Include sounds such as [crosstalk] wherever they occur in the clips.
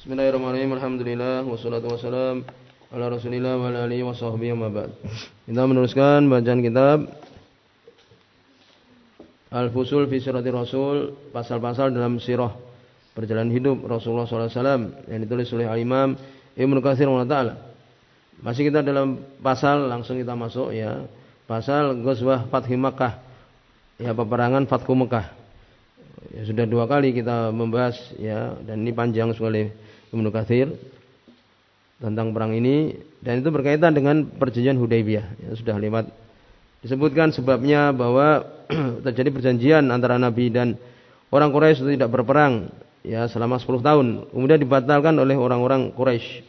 Bismillahirrahmanirrahim. Alhamdulillah wassalatu wassalam ala Rasulillah wa ala alihi wa sahbihi wa ba'd. Kita meneruskan bacaan kitab Al-Fusul fi Siratir Rasul, pasal-pasal dalam sirah perjalanan hidup Rasulullah SAW yang ditulis oleh Al-Imam Ibnu Katsir taala. Masih kita dalam pasal langsung kita masuk ya. Pasal Ghazwah Fathi Makkah. Ya peperangan Fathu Mekah. Ya, sudah dua kali kita membahas ya dan ini panjang sekali Ibnu Katsir tentang perang ini. Dan itu berkaitan dengan perjanjian Hudaybiyah. Yang sudah lewat. Disebutkan sebabnya bahwa [clears throat] terjadi perjanjian antara Nabi dan orang Quraisy tidak berperang ya selama 10 tahun. Kemudian dibatalkan oleh orang-orang Quraisy.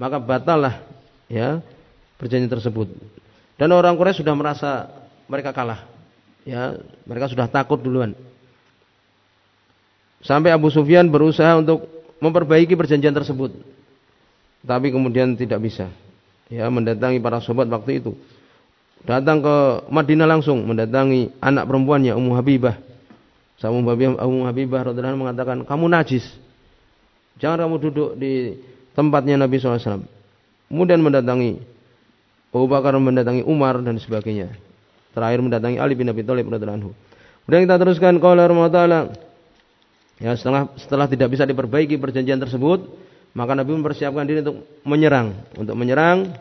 Maka batallah ya perjanjian tersebut. Dan orang Quraisy sudah merasa mereka kalah ya mereka sudah takut duluan sampai Abu Sufyan berusaha untuk memperbaiki perjanjian tersebut. Tapi kemudian tidak bisa. Ya, mendatangi para sahabat waktu itu. Datang ke Madinah langsung mendatangi anak perempuannya Ummu Habibah. Ummu Habibah, Ummu Habibah radhiyallahu mengatakan, "Kamu najis. Jangan kamu duduk di tempatnya Nabi SAW. Kemudian mendatangi Abu Bakar mendatangi Umar dan sebagainya. Terakhir mendatangi Ali bin Abi Thalib radhiyallahu anhu. Kemudian kita teruskan qala Rasulullah Ya, setelah setelah tidak bisa diperbaiki perjanjian tersebut, maka Nabi mempersiapkan diri untuk menyerang, untuk menyerang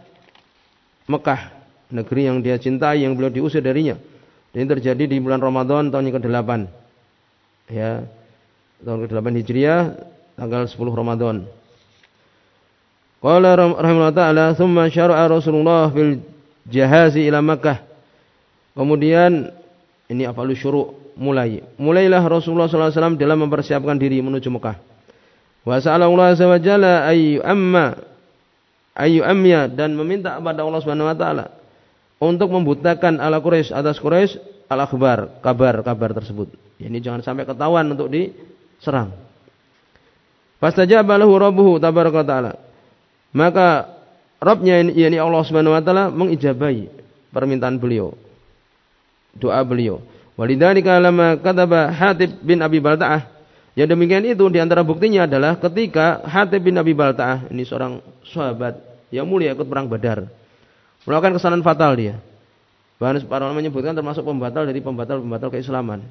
Mekah, negeri yang dia cintai, yang beliau diusir darinya. Ini terjadi di bulan Ramadan tahun yang ke-8. Ya. Tahun ke-8 Hijriah, tanggal 10 Ramadan. Qala rahimahullah taala, "Tsumma syara'a Rasulullah fil jahazi ila Makkah." Kemudian ini afalu syuru' mulai. Mulailah Rasulullah SAW dalam mempersiapkan diri menuju Mekah. Wa sa'alallah azza wa jalla ayu amma ayu amya dan meminta kepada Allah Subhanahu wa taala untuk membutakan ala Quraisy atas Quraisy al akhbar, kabar-kabar tersebut. Ini jangan sampai ketahuan untuk diserang. Fastajaba lahu rabbuhu tabaraka taala. Maka Rabbnya yakni Allah Subhanahu wa taala mengijabahi permintaan beliau. Doa beliau. Walidzalika lama kataba Hatib bin Abi Balta'ah. Yang demikian itu di antara buktinya adalah ketika Hatib bin Abi Balta'ah ini seorang sahabat yang mulia ikut perang Badar. Melakukan kesalahan fatal dia. Bahkan para ulama menyebutkan termasuk pembatal dari pembatal-pembatal keislaman.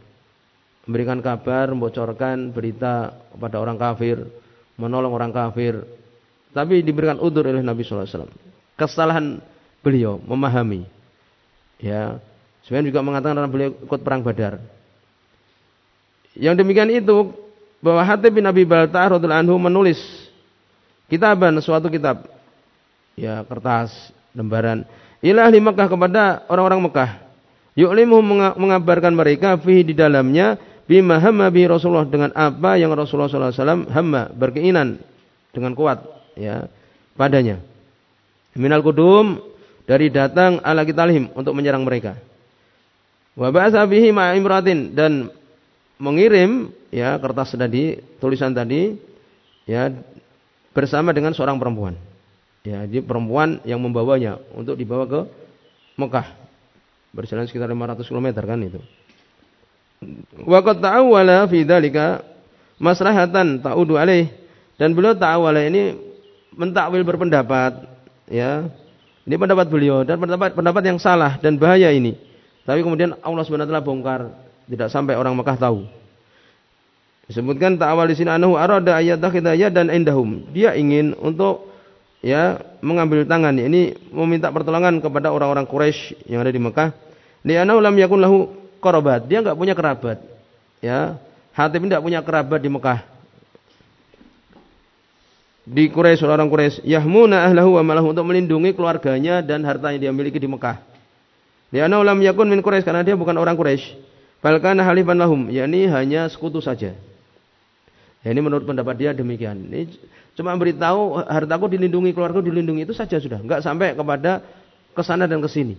Memberikan kabar, membocorkan berita kepada orang kafir, menolong orang kafir. Tapi diberikan udur oleh Nabi SAW. Kesalahan beliau memahami. Ya, Sebenarnya juga mengatakan karena beliau ikut perang Badar. Yang demikian itu bahwa Hatib bin Abi Balta'ah radhiyallahu anhu menulis kitaban suatu kitab ya kertas lembaran ilah di Mekah kepada orang-orang Mekah. Yu'limu mengabarkan mereka fihi di dalamnya bima hamma bi Rasulullah dengan apa yang Rasulullah SAW hamma berkeinginan dengan kuat ya padanya. Minal kudum dari datang ala kitalhim untuk menyerang mereka Wa ba'atsa bihi imratin dan mengirim ya kertas tadi, tulisan tadi ya bersama dengan seorang perempuan. Ya, jadi perempuan yang membawanya untuk dibawa ke Mekah. Berjalan sekitar 500 km kan itu. Wa qad ta'awwala fi dzalika maslahatan ta'udu alaih dan beliau ta'awwala ini mentakwil berpendapat ya. Ini pendapat beliau dan pendapat pendapat yang salah dan bahaya ini tapi kemudian Allah Subhanahu wa bongkar, tidak sampai orang Mekah tahu. Disebutkan ta'awal di sini anahu arada ayatakhidaya dan indahum. Dia ingin untuk ya mengambil tangan ini meminta pertolongan kepada orang-orang Quraisy yang ada di Mekah. Li'annahu lam yakun lahu qarabat. Dia enggak punya kerabat. Ya. Hatib tidak punya kerabat di Mekah. Di Quraisy orang Quraisy yahmuna ahlahu wa malahu untuk melindungi keluarganya dan harta yang dia miliki di Mekah. Lianna lam yakun min Quraisy karena dia bukan orang Quraisy. Bahkan halifan lahum, yakni hanya sekutu saja. Ya, ini menurut pendapat dia demikian. Ini cuma beritahu hartaku dilindungi, keluarga dilindungi itu saja sudah, enggak sampai kepada ke sana dan ke sini.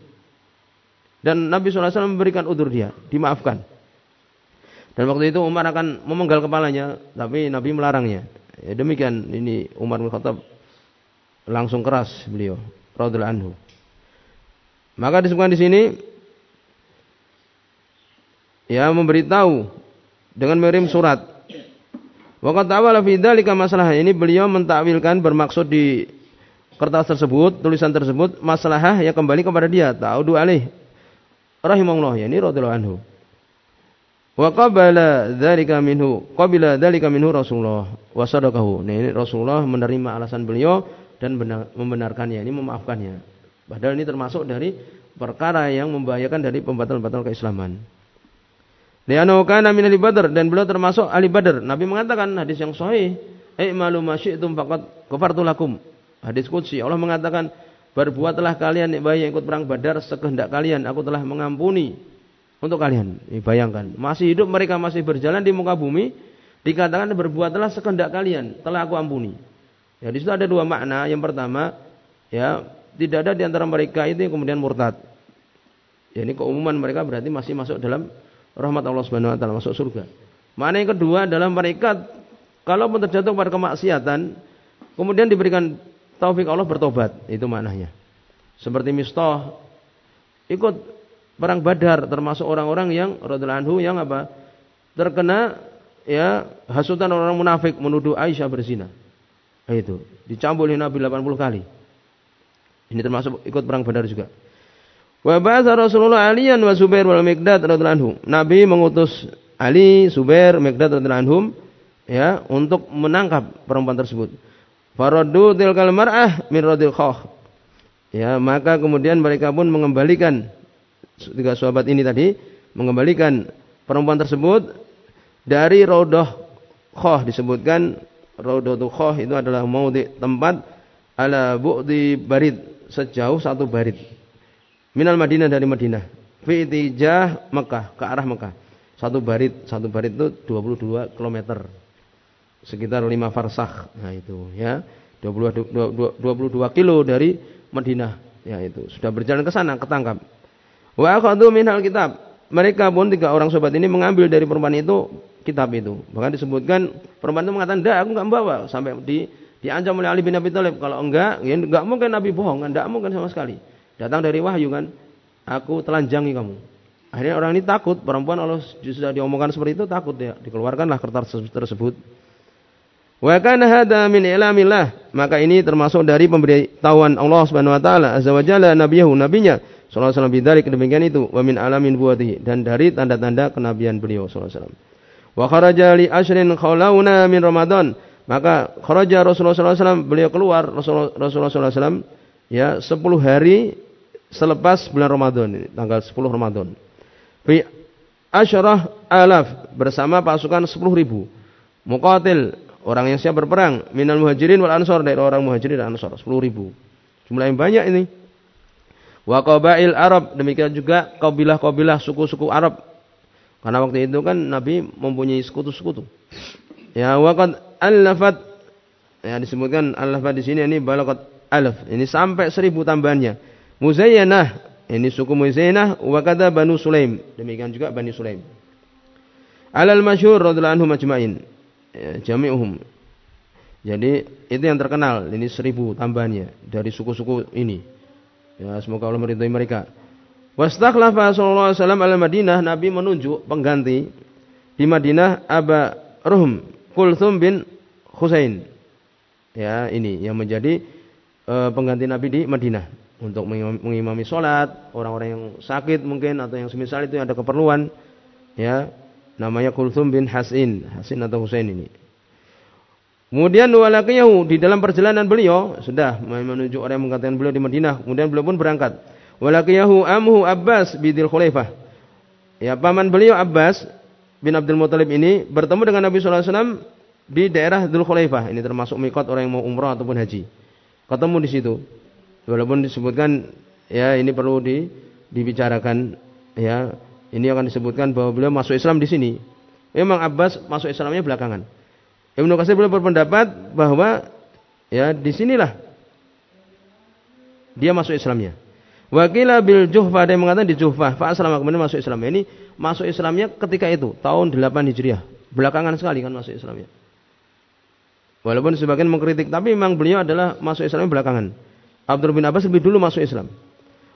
Dan Nabi SAW memberikan udur dia, dimaafkan. Dan waktu itu Umar akan memenggal kepalanya, tapi Nabi melarangnya. Ya, demikian ini Umar bin Khattab langsung keras beliau, radhiyallahu anhu. Maka disebutkan di sini ya memberitahu dengan mengirim surat. Waqat awal fi dzalika masalah ini beliau mentakwilkan bermaksud di kertas tersebut, tulisan tersebut masalah yang kembali kepada dia, ta'udu alaih rahimahullah yani radhiyallahu anhu. Wa qabala dzalika minhu, qabila dzalika minhu Rasulullah wa sadaqahu. Nah, ini Rasulullah menerima alasan beliau dan benar, membenarkannya, ini memaafkannya. Padahal ini termasuk dari perkara yang membahayakan dari pembatal-batal keislaman. Lianau kana min ahli Badr dan beliau termasuk ahli Badr. Nabi mengatakan hadis yang sahih, "I'malu ma syi'tum faqad ghafartu lakum." Hadis qudsi Allah mengatakan, "Berbuatlah kalian yang ikut perang Badar sekehendak kalian, aku telah mengampuni untuk kalian. Ini bayangkan, masih hidup mereka masih berjalan di muka bumi, dikatakan berbuatlah sekehendak kalian, telah aku ampuni. Ya, di ada dua makna. Yang pertama, ya, tidak ada di antara mereka itu yang kemudian murtad. Ya, ini keumuman mereka berarti masih masuk dalam rahmat Allah Subhanahu wa taala, masuk surga. Makna yang kedua adalah mereka kalau pun terjatuh pada kemaksiatan, kemudian diberikan taufik Allah bertobat, itu maknanya. Seperti Mistah ikut perang Badar termasuk orang-orang yang radhiyallahu anhu yang apa? terkena ya hasutan orang munafik menuduh Aisyah berzina. Itu dicambul Nabi 80 kali. Ini termasuk ikut perang Badar juga. Wa ba'atha Rasulullah Aliyan wa Zubair wal Miqdad radhiyallahu anhu. Nabi mengutus Ali, Zubair, Miqdad radhiyallahu anhum ya untuk menangkap perempuan tersebut. Faraddu tilkal mar'ah min radil khah. Ya, maka kemudian mereka pun mengembalikan tiga sahabat ini tadi mengembalikan perempuan tersebut dari Raudah Khoh disebutkan Raudah Khoh itu adalah maudi tempat ala bu'di barid. Sejauh satu barid. Minal Madinah dari Madinah. Fi tijah Mekah. Ke arah Mekah. Satu barid satu barid itu 22 km sekitar 5 farsakh. Nah itu ya. 22, 22 kilo dari Madinah. Ya itu. Sudah berjalan ke sana ketangkap Wa akhadhu minhal kitab. Mereka pun tiga orang sobat ini mengambil dari perempuan itu kitab itu. Bahkan disebutkan perempuan itu mengatakan, "Enggak, aku enggak membawa." Sampai di diancam oleh Ali bin Abi Thalib, kalau enggak, ya enggak mungkin Nabi bohong, enggak mungkin sama sekali. Datang dari wahyu kan, aku telanjangi kamu. Akhirnya orang ini takut, perempuan Allah sudah diomongkan seperti itu takut ya, dikeluarkanlah kertas tersebut. Wa kana hada min ilamillah, maka ini termasuk dari pemberitahuan Allah Subhanahu wa taala. Azza wa jalla nabiyahu nabinya. Sallallahu alaihi wasallam bidzalik. Demikian itu. Wa min alamin buatihi dan dari tanda-tanda kenabian beliau sallallahu alaihi wasallam. Wa kharaja li ashrin khalauna min Ramadan. Maka kharaja Rasulullah wasallam beliau keluar Rasulullah wasallam ya 10 hari selepas bulan Ramadan ini tanggal 10 Ramadan. Fi asyarah alaf bersama pasukan 10 ribu. Muqatil orang yang siap berperang minal muhajirin wal ansor dari orang muhajirin dan ansor 10 ribu. Jumlah yang banyak ini. Wa qabail Arab, demikian juga kabilah-kabilah suku-suku Arab. Karena waktu itu kan Nabi mempunyai sekutu-sekutu. Ya waqad alafat ya disebutkan alafat di sini ini balakat alaf. Ini sampai seribu tambahannya. Muzayyanah ini suku Muzayyanah wa kata Banu Sulaim. Demikian juga Bani Sulaim. Alal masyhur radhiyallahu anhum majma'in. Ya, jami'uhum. Jadi itu yang terkenal. Ini seribu tambahannya dari suku-suku ini. Ya, semoga Allah meridhai mereka. Wastakhlafa sallallahu alaihi wasallam al Madinah, Nabi menunjuk pengganti di Madinah Aba Ruhm Kulthum bin Husain. Ya, ini yang menjadi uh, pengganti Nabi di Madinah untuk mengimami sholat orang-orang yang sakit mungkin atau yang semisal itu ada keperluan ya namanya Kulthum bin Hasin Hasin atau Husain ini Kemudian walakiyahu di dalam perjalanan beliau sudah menunjuk orang yang mengatakan beliau di Madinah. Kemudian beliau pun berangkat. Walakiyahu amhu Abbas bidil Khulaifah. Ya paman beliau Abbas bin Abdul Muthalib ini bertemu dengan Nabi sallallahu alaihi wasallam di daerah Dzul Khulaifah. Ini termasuk mikot orang yang mau umrah ataupun haji. Ketemu di situ. Walaupun disebutkan ya ini perlu di, dibicarakan ya. Ini akan disebutkan bahwa beliau masuk Islam di sini. Memang Abbas masuk Islamnya belakangan. Ibnu Katsir beliau berpendapat bahwa ya di sinilah dia masuk Islamnya. Wakila bil Juhfa ada yang mengatakan di Juhfa, Fa aslam kemudian masuk Islam. Ini masuk Islamnya ketika itu tahun 8 Hijriah. Belakangan sekali kan masuk Islamnya. Walaupun sebagian mengkritik, tapi memang beliau adalah masuk Islamnya belakangan. Abdul bin Abbas lebih dulu masuk Islam.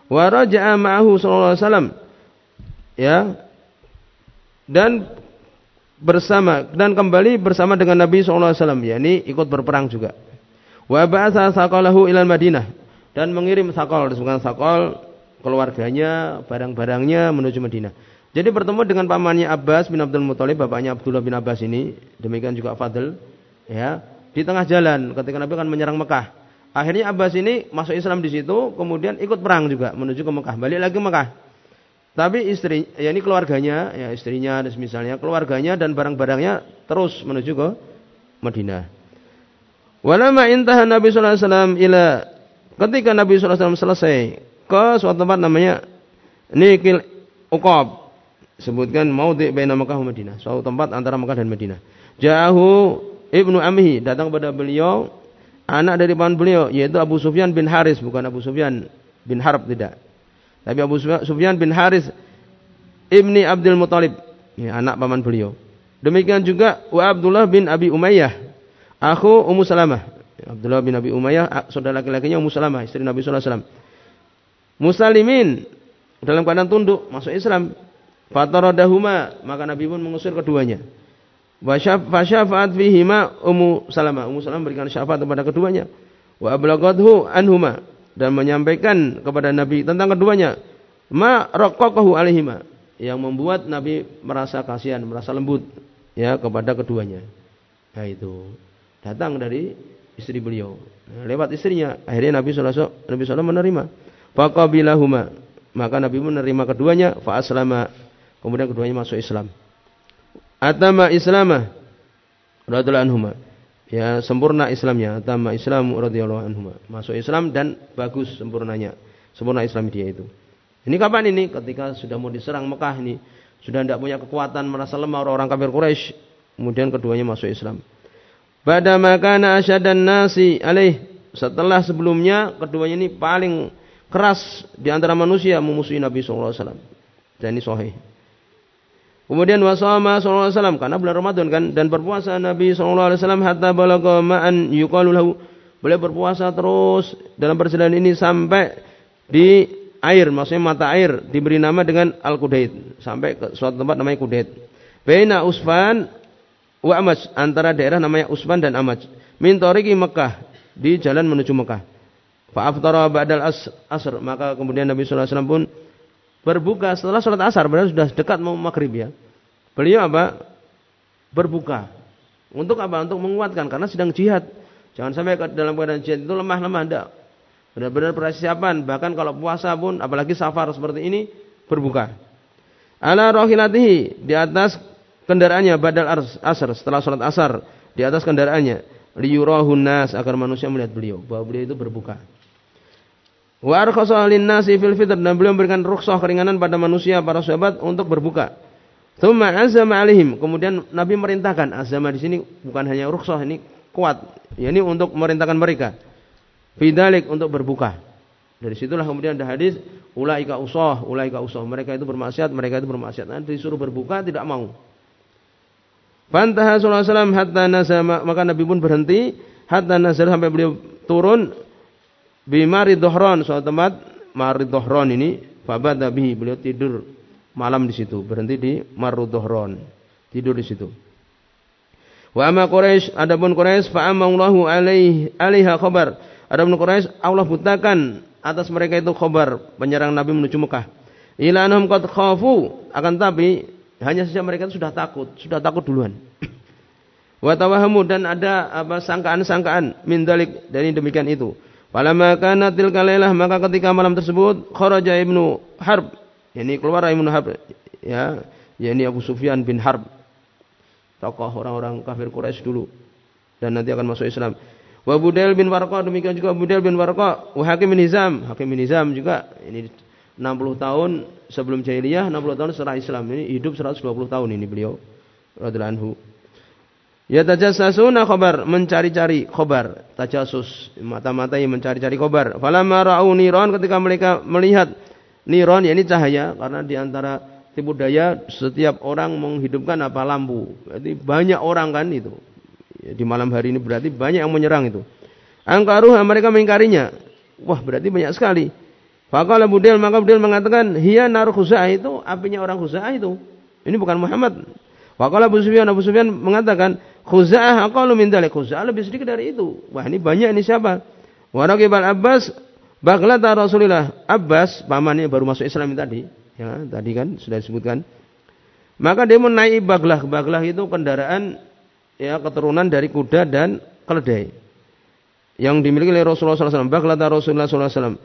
Wa raja'a ma'ahu sallallahu alaihi wasallam. Ya. dan bersama dan kembali bersama dengan Nabi SAW yakni ikut berperang juga wa ba'atha saqalahu ilal Madinah dan mengirim sakol disebutkan sakol keluarganya barang-barangnya menuju Madinah jadi bertemu dengan pamannya Abbas bin Abdul Muthalib bapaknya Abdullah bin Abbas ini demikian juga Fadl ya di tengah jalan ketika Nabi akan menyerang Mekah akhirnya Abbas ini masuk Islam di situ kemudian ikut perang juga menuju ke Mekah balik lagi Mekah tapi istri, ya ini keluarganya, ya istrinya misalnya keluarganya dan barang-barangnya terus menuju ke Madinah. Walama intaha Nabi sallallahu alaihi wasallam ila ketika Nabi sallallahu alaihi wasallam selesai ke suatu tempat namanya Nikil Uqab sebutkan maudhi baina Makkah dan Madinah, suatu tempat antara Makkah dan Madinah. Ja'ahu Ibnu Amhi datang kepada beliau anak dari paman beliau yaitu Abu Sufyan bin Haris bukan Abu Sufyan bin Harb tidak. Tapi Abu Sufyan bin Haris ibni Abdul Muthalib, ya, anak paman beliau. Demikian juga wa Abdullah bin Abi Umayyah, aku Ummu Salamah. Abdullah bin Abi Umayyah, saudara laki-lakinya Ummu Salamah, istri Nabi sallallahu alaihi wasallam. Musalimin dalam keadaan tunduk masuk Islam. Fataradahuma, maka Nabi pun mengusir keduanya. Wa syafa'at fihima Ummu Salamah. Ummu Salamah berikan syafaat kepada keduanya. Wa ablagathu anhuma dan menyampaikan kepada Nabi tentang keduanya ma raqaqahu alaihima yang membuat Nabi merasa kasihan, merasa lembut ya kepada keduanya. Nah itu datang dari istri beliau. Nah, lewat istrinya akhirnya Nabi sallallahu Nabi sallallahu menerima. Faqabilahuma maka Nabi menerima keduanya fa aslama kemudian keduanya masuk Islam. Atama Islamah radhiyallahu anhuma. Ya sempurna Islamnya tama Islam radhiyallahu anhu masuk Islam dan bagus sempurnanya. Sempurna Islam dia itu. Ini kapan ini? Ketika sudah mau diserang Mekah ini sudah tidak punya kekuatan merasa lemah orang-orang kafir Quraisy kemudian keduanya masuk Islam. Pada makana asyadan nasi alaih. Setelah sebelumnya keduanya ini paling keras di antara manusia memusuhi Nabi wasallam. Dan ini sahih Kemudian wasama sallallahu alaihi wasallam karena bulan Ramadan kan dan berpuasa Nabi sallallahu alaihi wasallam hatta balagha ma'an yuqalu lahu. Beliau berpuasa terus dalam perjalanan ini sampai di air, maksudnya mata air diberi nama dengan Al-Qudait sampai ke suatu tempat namanya Qudait. Baina Usfan wa Amaj antara daerah namanya Usfan dan Amaj. Min tariqi Mekah di jalan menuju Mekah. Fa aftara ba'dal asr maka kemudian Nabi sallallahu alaihi wasallam pun berbuka setelah sholat asar, berarti sudah dekat mau maghrib ya. Beliau apa? Berbuka. Untuk apa? Untuk menguatkan karena sedang jihad. Jangan sampai dalam keadaan jihad itu lemah-lemah enggak. Benar-benar persiapan, bahkan kalau puasa pun apalagi safar seperti ini berbuka. Ala rohilatihi di atas kendaraannya badal asar setelah sholat asar di atas kendaraannya liyurahun nas agar manusia melihat beliau bahwa beliau itu berbuka. Fil dan beliau memberikan rukhsah keringanan pada manusia para sahabat untuk berbuka. Tsumma azama alaihim. Kemudian Nabi merintahkan azama di sini bukan hanya rukhsah ini kuat, yakni untuk merintahkan mereka. Fidalik untuk berbuka. Dari situlah kemudian ada hadis ulaika usah, ulaika usah. Mereka itu bermaksiat, mereka itu bermaksiat. Nanti disuruh berbuka tidak mau. Fantaha sallallahu alaihi wasallam hatta nazama maka Nabi pun berhenti hatta nazar sampai beliau turun Bimari Dohron suatu tempat Mari Dohron ini Fabada beliau tidur malam di situ berhenti di Maru Dohron tidur di situ. Wa amma Quraisy adapun Quraisy fa amallahu alaih alaiha khabar. Adapun Quraisy Allah butakan atas mereka itu khabar penyerang Nabi menuju Mekah. Ila anhum qad khafu akan tapi hanya saja mereka itu sudah takut, sudah takut duluan. [coughs] Wa tawahamu dan ada apa sangkaan-sangkaan min dalik dari demikian itu. Falamma kanat tilka lailah maka ketika malam tersebut kharaja Ibnu Harb yakni keluar Ibnu Harb ya yakni Abu Sufyan bin Harb tokoh orang-orang kafir Quraisy dulu dan nanti akan masuk Islam. Wa Budail bin Warqa demikian juga Budail bin Warqa wa Hakim bin Hizam, Hakim bin Hizam juga ini 60 tahun sebelum jahiliyah, 60 tahun setelah Islam. Ini hidup 120 tahun ini beliau radhiyallahu anhu. Ya tajassasuna khabar, mencari-cari khabar, tajasus, mata-mata yang mencari-cari khabar. Falamma ra'u niron ketika mereka melihat niron ya ini cahaya karena di antara tipu daya setiap orang menghidupkan apa lampu. Berarti banyak orang kan itu. Ya, di malam hari ini berarti banyak yang menyerang itu. Angkaruh mereka mengingkarinya. Wah, berarti banyak sekali. Faqala Budel maka Budel mengatakan, "Hiya nar itu apinya orang Khuza'ah itu." Ini bukan Muhammad. Waqala Abu Sufyan, Abu Sufyan mengatakan, Khuza'ah aqalu min dzalik. Khuza'ah lebih sedikit dari itu. Wah, ini banyak ini siapa? Wa raqibal Abbas Baglata Rasulillah. Abbas pamannya baru masuk Islam tadi, ya, tadi kan sudah disebutkan. Maka dia menaiki baglah. Baglah itu kendaraan ya keturunan dari kuda dan keledai yang dimiliki oleh Rasulullah SAW. Baglata Rasulullah SAW.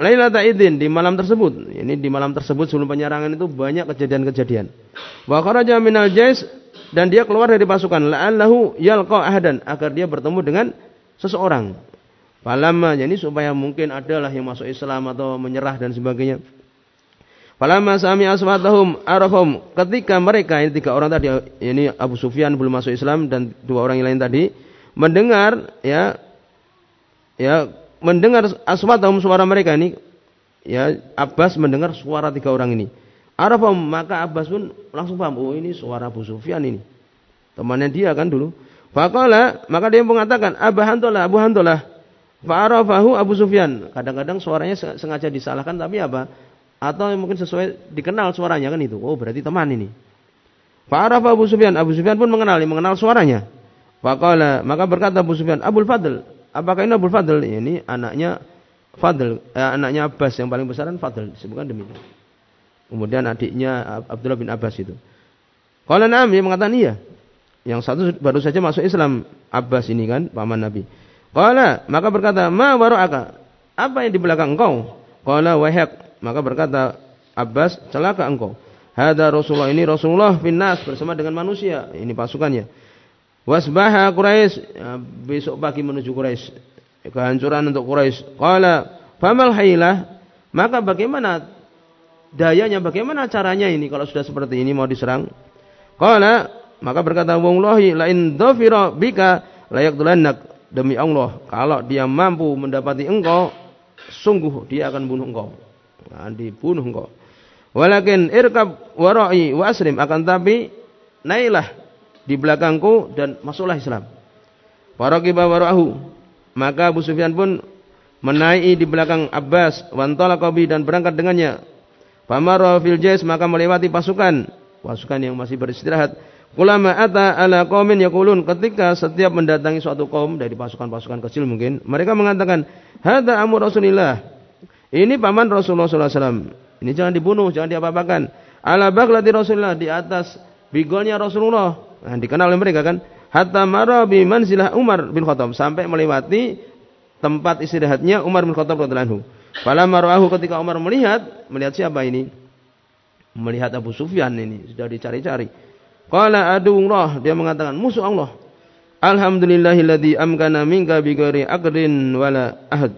Lailata idin di malam tersebut. Ini di malam tersebut sebelum penyerangan itu banyak kejadian-kejadian. Wa kharaja minal jais dan dia keluar dari pasukan la'allahu yalqa ahadan agar dia bertemu dengan seseorang. Falamma ini supaya mungkin adalah yang masuk Islam atau menyerah dan sebagainya. Falamma sami aswatahum arafhum ketika mereka ini tiga orang tadi ini Abu Sufyan belum masuk Islam dan dua orang yang lain tadi mendengar ya ya mendengar aswatahum suara mereka ini ya Abbas mendengar suara tiga orang ini. Arafam maka Abbas pun langsung paham, oh ini suara Abu Sufyan ini. Temannya dia kan dulu. Faqala maka dia mengatakan Abu Hantolah, Abu Hantolah. Fa'arafahu Abu Sufyan. Kadang-kadang suaranya sengaja disalahkan tapi apa? Atau mungkin sesuai dikenal suaranya kan itu. Oh berarti teman ini. Fa'arafa Abu Sufyan. Abu Sufyan pun mengenali, mengenal suaranya. Faqala maka berkata Abu Sufyan, Abul Fadl, Apakah ini Abu Fadl? Ini anaknya Fadl, eh, anaknya Abbas yang paling besar kan Fadl, disebutkan demikian. Kemudian adiknya Abdullah bin Abbas itu. Kalau Nabi mengatakan iya. Yang satu baru saja masuk Islam, Abbas ini kan paman Nabi. Qala maka berkata, "Ma wara'aka?" Apa yang di belakang engkau? Qala wahyak. Maka berkata Abbas, "Celaka engkau." Hada Rasulullah ini Rasulullah finnas bersama dengan manusia. Ini pasukannya. Wasbaha Quraisy ya, besok pagi menuju Quraisy. Kehancuran untuk Quraisy. Qala famal hailah maka bagaimana dayanya bagaimana caranya ini kalau sudah seperti ini mau diserang? Qala maka berkata wallahi la in dhafira bika layak tulannak demi Allah kalau dia mampu mendapati engkau sungguh dia akan bunuh engkau akan dibunuh engkau walakin irkab warai wa asrim akan tapi naiklah di belakangku dan masuklah Islam. Faraqiba warahu. Maka Abu Sufyan pun menaiki di belakang Abbas wantalaqa dan berangkat dengannya. Famara fil jais maka melewati pasukan, pasukan yang masih beristirahat. Ulama ata ala qaumin yaqulun ketika setiap mendatangi suatu kaum dari pasukan-pasukan kecil mungkin mereka mengatakan hadza amur Rasulillah. Ini paman Rasulullah SAW. Ini jangan dibunuh, jangan diapa-apakan. Ala baglati Rasulullah di atas bigolnya Rasulullah. Nah, dikenal oleh mereka kan. Hatta mara bi manzilah Umar bin Khattab sampai melewati tempat istirahatnya Umar bin Khattab radhiyallahu anhu. Fala marahu ketika Umar melihat, melihat siapa ini? Melihat Abu Sufyan ini, sudah dicari-cari. Qala adullah, dia mengatakan musuh Allah. Alhamdulillahilladzi amkana minka bi ghairi aqdin wala ahad.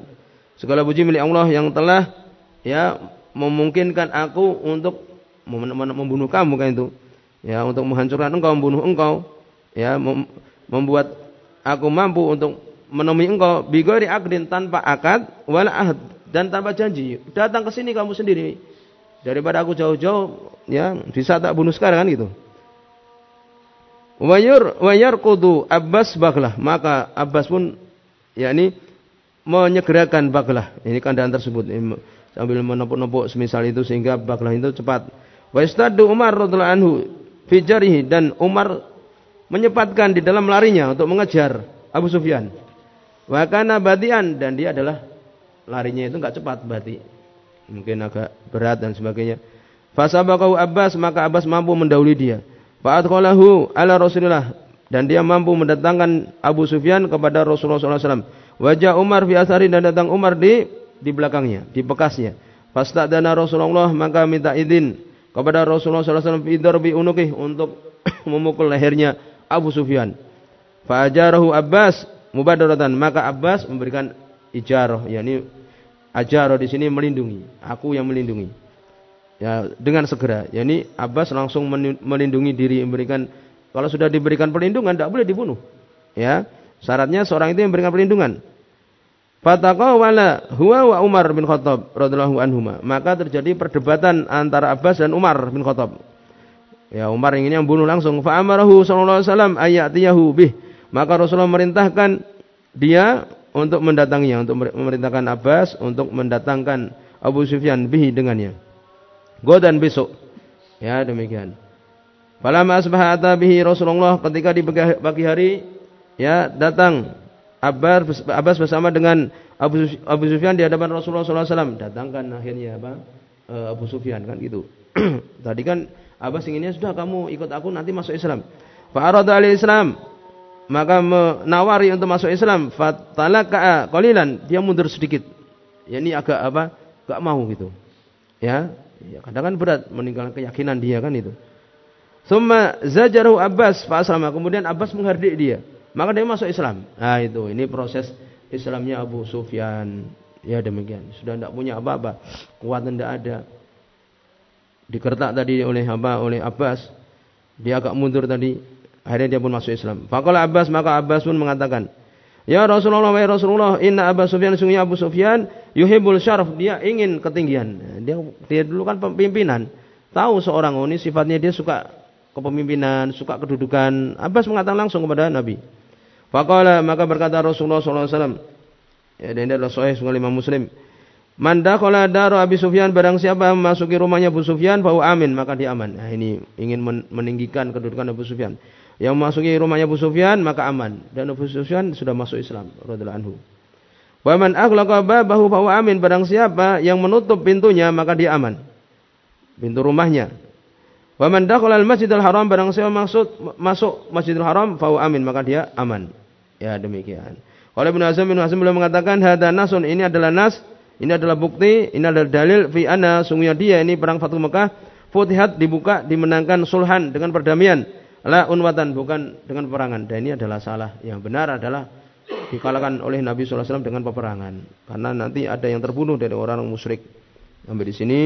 Segala puji milik Allah yang telah ya memungkinkan aku untuk membunuh kamu kan itu ya untuk menghancurkan engkau, membunuh engkau, ya membuat aku mampu untuk menemui engkau bigori akdin tanpa akad wala ahad dan tanpa janji. Datang ke sini kamu sendiri. Daripada aku jauh-jauh ya bisa tak bunuh sekarang kan gitu. Wayur wayar kudu Abbas baglah maka Abbas pun yakni menyegerakan baglah ini kandang tersebut sambil menepuk-nepuk semisal itu sehingga baglah itu cepat. Wa Umar radhiyallahu anhu fijarihi dan Umar menyempatkan di dalam larinya untuk mengejar Abu Sufyan. Wa kana badian dan dia adalah larinya itu enggak cepat berarti. Mungkin agak berat dan sebagainya. Fasabaqahu Abbas maka Abbas mampu mendahului dia. Fa'adkhalahu ala Rasulillah dan dia mampu mendatangkan Abu Sufyan kepada Rasulullah SAW. Wajah Umar fi asari dan datang Umar di di belakangnya, di bekasnya. Fastadana Rasulullah maka minta izin kepada Rasulullah SAW bi unukih untuk [coughs] memukul lehernya Abu Sufyan. Fa'ajarahu Abbas mubadaratan maka Abbas memberikan ijarah yakni ajarah di sini melindungi aku yang melindungi ya dengan segera yakni Abbas langsung melindungi diri memberikan kalau sudah diberikan perlindungan tidak boleh dibunuh ya syaratnya seorang itu yang memberikan perlindungan Fataqawala huwa wa Umar bin Khattab radhiyallahu anhuma. Maka terjadi perdebatan antara Abbas dan Umar bin Khattab. Ya Umar inginnya membunuh langsung. Fa amarahu sallallahu alaihi wasallam ayatiyahu bih. Maka Rasulullah merintahkan dia untuk mendatanginya, untuk memerintahkan Abbas untuk mendatangkan Abu Sufyan bihi dengannya. Godan besok. Ya demikian. Falamma asbaha bihi Rasulullah ketika di pagi hari ya datang Abbas Abbas bersama dengan Abu Abu Sufyan di hadapan Rasulullah SAW datangkan akhirnya apa eh, Abu Sufyan kan gitu. [clears throat] Tadi kan Abbas inginnya sudah kamu ikut aku nanti masuk Islam. Fa arada al-Islam maka menawari untuk masuk Islam fatalaka qalilan dia mundur sedikit. Ya ini agak apa? Gak mau gitu. Ya, ya kadang kan berat meninggalkan keyakinan dia kan itu. Summa zajaru Abbas fa Kemudian Abbas menghardik dia. Maka dia masuk Islam. Nah itu, ini proses Islamnya Abu Sufyan. Ya demikian. Sudah tidak punya apa-apa. Kuat tidak ada. Dikertak tadi oleh apa? Oleh Abbas. Dia agak mundur tadi. Akhirnya dia pun masuk Islam. Fakallah Abbas maka Abbas pun mengatakan, Ya Rasulullah, ya Rasulullah, inna Abu Sufyan sungguhnya Abu Sufyan yuhibul syaraf, dia ingin ketinggian. Dia dia dulu kan pimpinan. Tahu seorang ini sifatnya dia suka kepemimpinan, suka kedudukan. Abbas mengatakan langsung kepada Nabi. Faqala maka berkata Rasulullah sallallahu alaihi wasallam ya dan adalah sahih Imam Muslim. Man dakhala daru Abi Sufyan barang siapa memasuki rumahnya Abu Sufyan bahwa amin maka dia aman. Nah ini ingin meninggikan kedudukan Abu Sufyan. Yang memasuki rumahnya Abu Sufyan maka aman dan Abu Sufyan sudah masuk Islam radhiyallahu anhu. Wa man aghlaqa babahu bahwa amin barang siapa yang menutup pintunya maka dia aman. Pintu rumahnya Wa man dakhala al-masjidil haram barang siapa maksud masuk Masjidil Haram fa amin maka dia aman. Ya demikian. Kalau Ibnu Hazm Ibnu Hazm beliau mengatakan hada nasun ini adalah nas, ini adalah bukti, ini adalah dalil fi anna sungguhnya dia ini perang Fatul Mekah futihat dibuka dimenangkan sulhan dengan perdamaian la unwatan bukan dengan peperangan. Dan ini adalah salah. Yang benar adalah dikalahkan oleh Nabi wasallam dengan peperangan. Karena nanti ada yang terbunuh dari orang musyrik. Sampai di sini